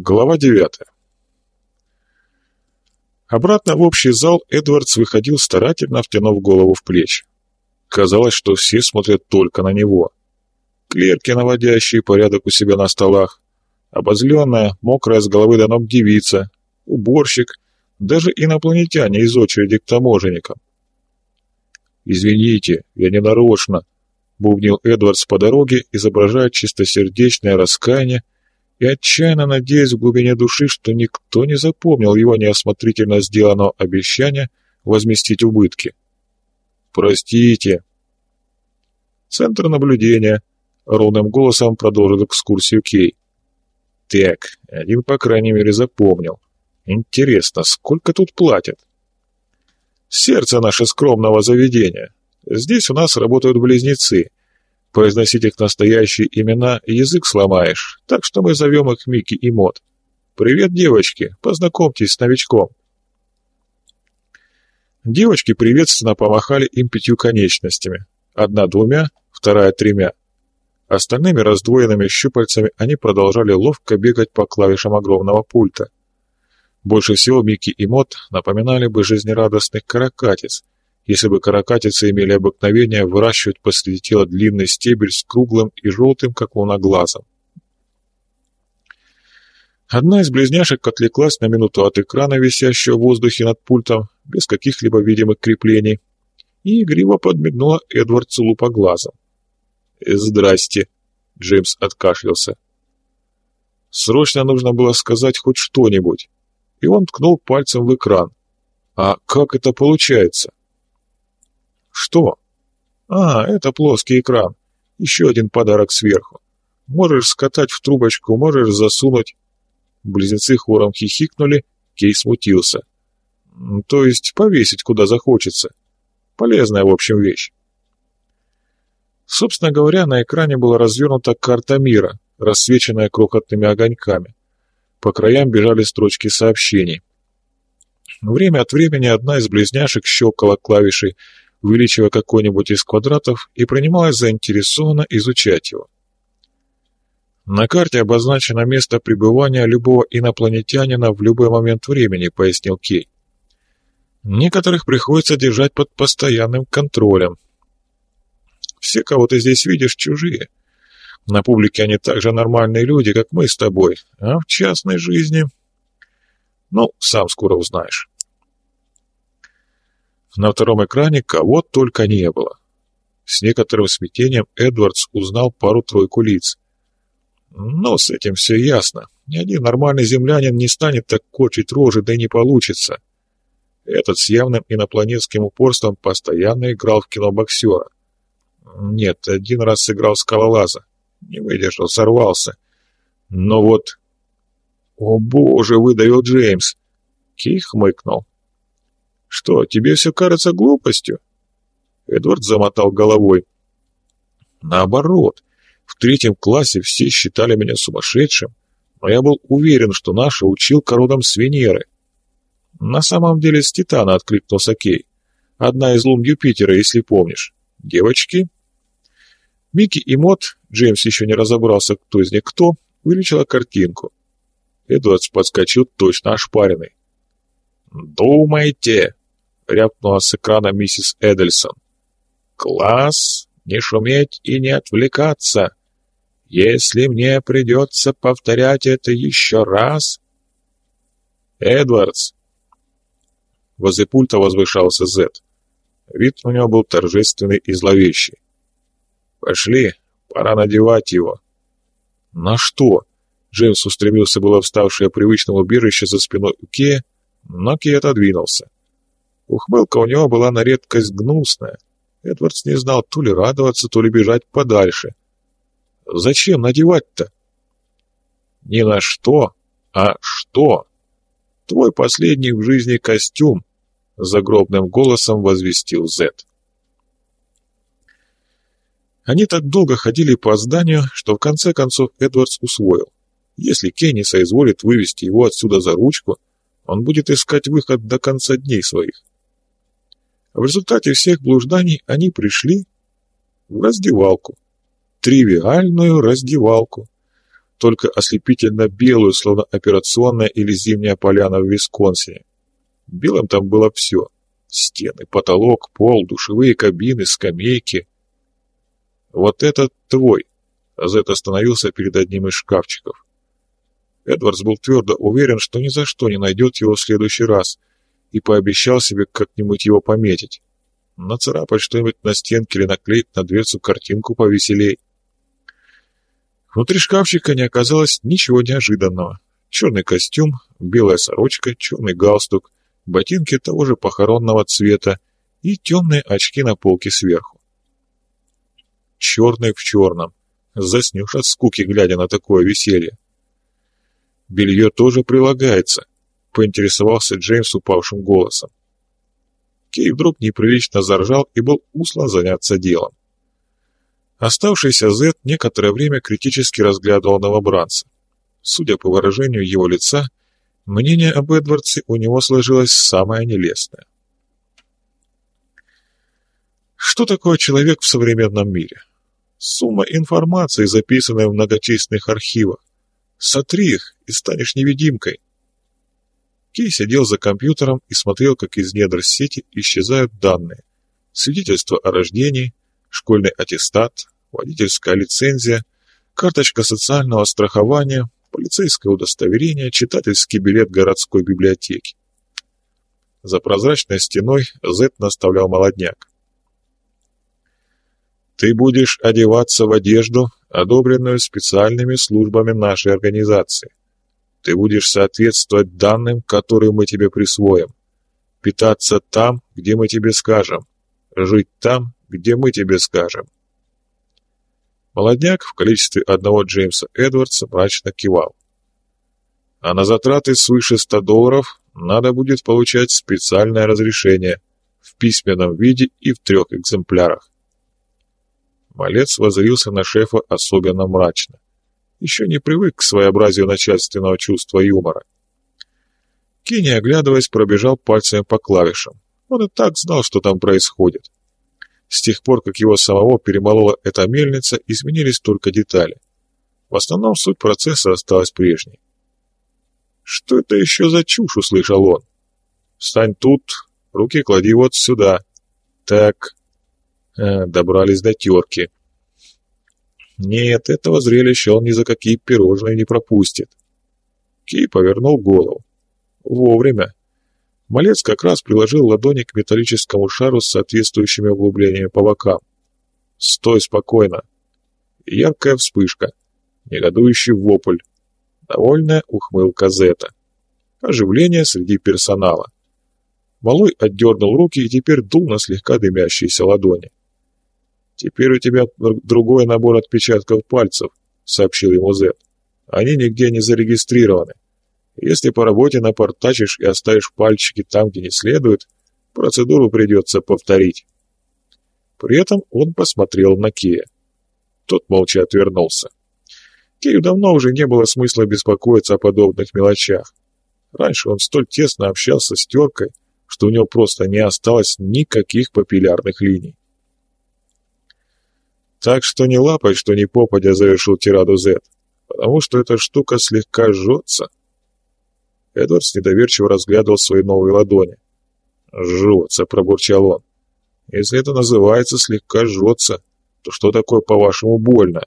Глава девятая. Обратно в общий зал Эдвардс выходил старательно, втянув голову в плечи. Казалось, что все смотрят только на него. Клерки, наводящие порядок у себя на столах, обозленная, мокрая с головы до ног девица, уборщик, даже инопланетяне из очереди к таможенникам. «Извините, я не нарочно», — бубнил Эдвардс по дороге, изображая чистосердечное раскаяние и отчаянно надеясь в глубине души, что никто не запомнил его неосмотрительно сделанного обещания возместить убытки. «Простите». Центр наблюдения ровным голосом продолжил экскурсию Кей. «Так, один, по крайней мере, запомнил. Интересно, сколько тут платят?» «Сердце наше скромного заведения. Здесь у нас работают близнецы. Произносить их настоящие имена язык сломаешь, так что мы зовем их Микки и Мот. Привет, девочки, познакомьтесь с новичком. Девочки приветственно помахали им пятью конечностями. Одна двумя, вторая тремя. Остальными раздвоенными щупальцами они продолжали ловко бегать по клавишам огромного пульта. Больше всего Микки и Мот напоминали бы жизнерадостных каракатиц, если бы каракатицы имели обыкновение выращивать посреди тела длинный стебель с круглым и желтым, как луна, глазом. Одна из близняшек отвлеклась на минуту от экрана, висящего в воздухе над пультом, без каких-либо видимых креплений, и игриво подмигнула Эдвардсу лупоглазом. «Здрасте!» — Джеймс откашлялся. Срочно нужно было сказать хоть что-нибудь, и он ткнул пальцем в экран. «А как это получается?» «Что?» «А, это плоский экран. Еще один подарок сверху. Можешь скатать в трубочку, можешь засунуть...» Близнецы хором хихикнули, Кей смутился. «То есть повесить куда захочется. Полезная, в общем, вещь». Собственно говоря, на экране была развернута карта мира, рассвеченная крохотными огоньками. По краям бежали строчки сообщений. Время от времени одна из близняшек щелкала клавишей увеличивая какой-нибудь из квадратов, и принималась заинтересованно изучать его. На карте обозначено место пребывания любого инопланетянина в любой момент времени, пояснил Кей. Некоторых приходится держать под постоянным контролем. Все, кого ты здесь видишь, чужие. На публике они так же нормальные люди, как мы с тобой, а в частной жизни... Ну, сам скоро узнаешь. На втором экране кого только не было. С некоторым смятением Эдвардс узнал пару-тройку лиц. Но с этим все ясно. Ни один нормальный землянин не станет так корчить рожи, да и не получится. Этот с явным инопланетским упорством постоянно играл в кино боксера. Нет, один раз сыграл скалолаза. Не выдержал, сорвался. Но вот... «О боже!» — выдавил Джеймс. Кей хмыкнул. «Что, тебе все кажется глупостью?» Эдвард замотал головой. «Наоборот, в третьем классе все считали меня сумасшедшим, но я был уверен, что наша училка родом с Венеры. На самом деле с Титана откликнулся Кей. Одна из лун Юпитера, если помнишь. Девочки?» Микки и Мот, Джеймс еще не разобрался, кто из них кто, вылечила картинку. Эдвардс подскочил точно ошпаренный. «Думайте!» — рявкнула с экрана миссис Эдельсон. «Класс! Не шуметь и не отвлекаться! Если мне придется повторять это еще раз...» «Эдвардс!» Возле пульта возвышался Зет. Вид у него был торжественный и зловещий. «Пошли, пора надевать его». «На что?» Джеймс устремился было вставшее привычное убежище за спиной Кея, но Кей отодвинулся. Ухмылка у него была на редкость гнусная. Эдвардс не знал то ли радоваться, то ли бежать подальше. «Зачем надевать-то?» «Не на что, а что?» «Твой последний в жизни костюм», — загробным голосом возвестил Зет. Они так долго ходили по зданию, что в конце концов Эдвардс усвоил. Если Кенни соизволит вывести его отсюда за ручку, он будет искать выход до конца дней своих. В результате всех блужданий они пришли в раздевалку. Тривиальную раздевалку. только ослепительно белую, словно операционная или зимняя поляна в Висконсине. Белым там было все. Стены, потолок, пол, душевые кабины, скамейки. «Вот этот твой!» Зет остановился перед одним из шкафчиков. Эдвардс был твердо уверен, что ни за что не найдет его в следующий раз, и пообещал себе как-нибудь его пометить. Нацарапать что-нибудь на стенке или наклеить на дверцу картинку повеселей. Внутри шкафчика не оказалось ничего неожиданного. Черный костюм, белая сорочка, черный галстук, ботинки того же похоронного цвета и темные очки на полке сверху. Черный в черном. Заснешь от скуки, глядя на такое веселье. Белье тоже прилагается, поинтересовался Джеймс упавшим голосом. Кей вдруг неприлично заржал и был услан заняться делом. Оставшийся Зет некоторое время критически разглядывал новобранца. Судя по выражению его лица, мнение об Эдвардсе у него сложилось самое нелестное. Что такое человек в современном мире? Сумма информации, записанная в многочисленных архивах. Сотри их, и станешь невидимкой. Кей сидел за компьютером и смотрел, как из недр сети исчезают данные. Свидетельство о рождении, школьный аттестат, водительская лицензия, карточка социального страхования, полицейское удостоверение, читательский билет городской библиотеки. За прозрачной стеной Зет наставлял молодняк. «Ты будешь одеваться в одежду, одобренную специальными службами нашей организации. Ты будешь соответствовать данным, которые мы тебе присвоим, питаться там, где мы тебе скажем, жить там, где мы тебе скажем. Молодняк в количестве одного Джеймса Эдвардса мрачно кивал. А на затраты свыше 100 долларов надо будет получать специальное разрешение в письменном виде и в трех экземплярах. Малец возрился на шефа особенно мрачно. Еще не привык к своеобразию начальственного чувства юмора. Кенни, оглядываясь, пробежал пальцами по клавишам. Он и так знал, что там происходит. С тех пор, как его самого перемолола эта мельница, изменились только детали. В основном суть процесса осталась прежней. «Что это еще за чушь?» — услышал он. «Встань тут, руки клади вот сюда. Так, э, добрались до терки. Нет, этого зрелища он ни за какие пирожные не пропустит. Кей повернул голову. Вовремя. Малец как раз приложил ладони к металлическому шару с соответствующими углублениями по бокам. «Стой спокойно!» Яркая вспышка. Негодующий вопль. Довольная ухмылка Зета. Оживление среди персонала. Малой отдернул руки и теперь дул на слегка дымящиеся ладони. «Теперь у тебя другой набор отпечатков пальцев», — сообщил ему Зет. «Они нигде не зарегистрированы. Если по работе напортачишь и оставишь пальчики там, где не следует, процедуру придется повторить». При этом он посмотрел на Кея. Тот молча отвернулся. Кею давно уже не было смысла беспокоиться о подобных мелочах. Раньше он столь тесно общался с теркой, что у него просто не осталось никаких папиллярных линий. Так что не лапай, что не попадя, завершил тираду Зет, потому что эта штука слегка жжется. Эдвардс недоверчиво разглядывал свои новые ладони. «Жжется», — пробурчал он. «Если это называется слегка жжется, то что такое, по-вашему, больно?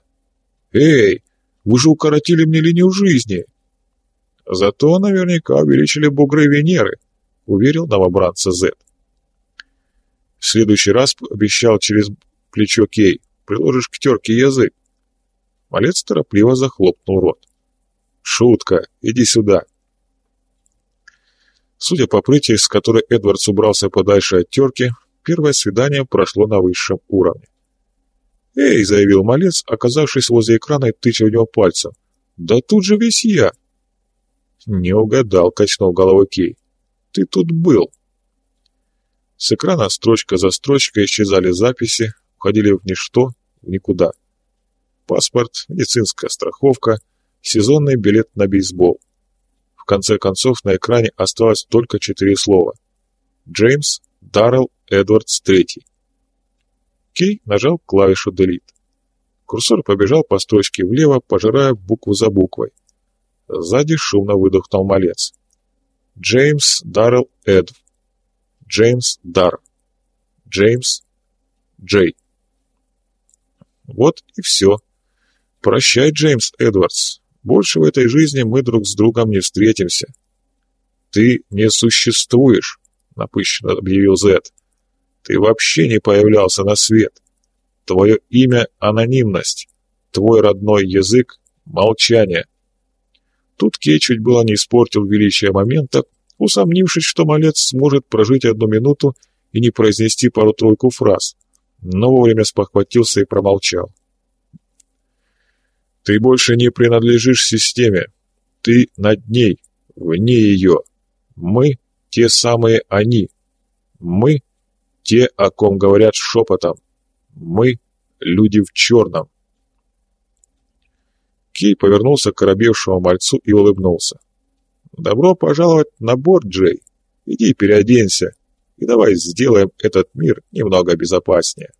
Эй, вы же укоротили мне линию жизни!» «Зато наверняка увеличили бугры Венеры», — уверил новобранца Зет. В следующий раз обещал через плечо Кей приложишь к терке язык. Малец торопливо захлопнул рот. «Шутка, иди сюда!» Судя по прытии, с которой Эдвардс убрался подальше от терки, первое свидание прошло на высшем уровне. «Эй!» — заявил малец, оказавшись возле экрана и тыча в него пальцем. «Да тут же весь я!» «Не угадал», — качнул головой Кей. «Ты тут был!» С экрана строчка за строчкой исчезали записи, уходили в ничто, в никуда. Паспорт, медицинская страховка, сезонный билет на бейсбол. В конце концов на экране осталось только четыре слова. Джеймс Даррелл Эдвардс III. Кей нажал клавишу Delete. Курсор побежал по строчке влево, пожирая букву за буквой. Сзади шумно выдохнул малец. Джеймс Даррелл Эдв. Джеймс Дар. Джеймс Джей. Вот и все. Прощай, Джеймс Эдвардс. Больше в этой жизни мы друг с другом не встретимся. Ты не существуешь, напыщенно объявил Зет. Ты вообще не появлялся на свет. Твое имя — анонимность. Твой родной язык — молчание. Тут Кей чуть было не испортил величие момента, усомнившись, что малец сможет прожить одну минуту и не произнести пару-тройку фраз, но вовремя спохватился и промолчал. «Ты больше не принадлежишь системе. Ты над ней, вне ее. Мы — те самые они. Мы — те, о ком говорят шепотом. Мы — люди в черном». Кей повернулся к коробевшему мальцу и улыбнулся. «Добро пожаловать на борт, Джей. Иди переоденься, и давай сделаем этот мир немного безопаснее».